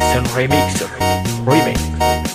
Action Remixer. Remix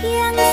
天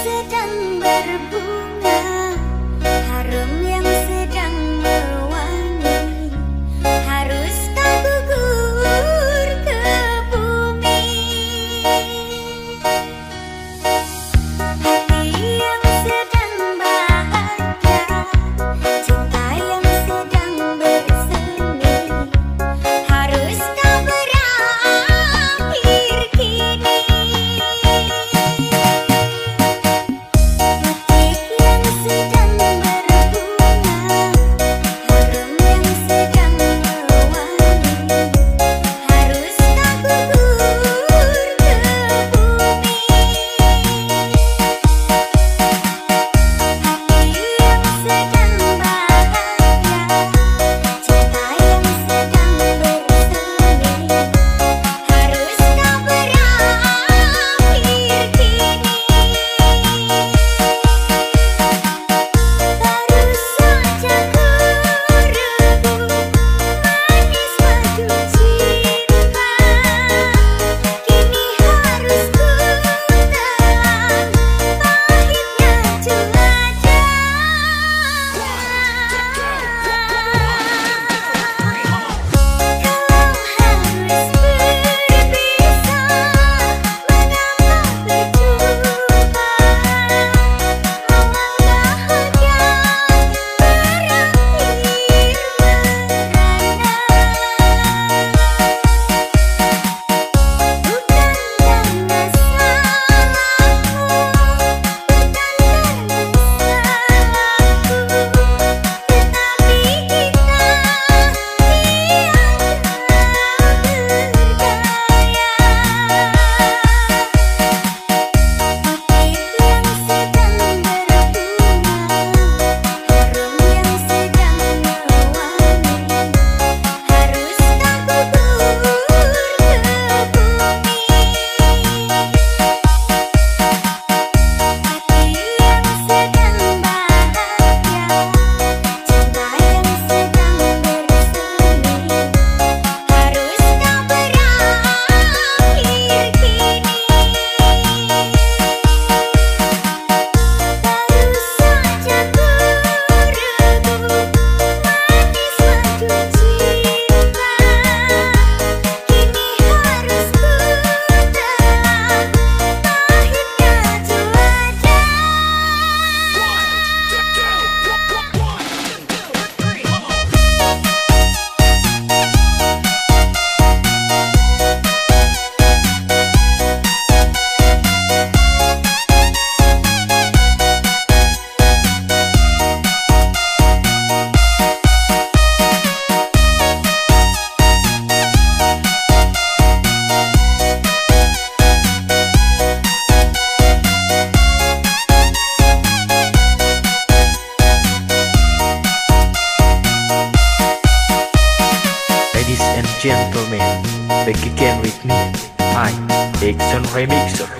Remix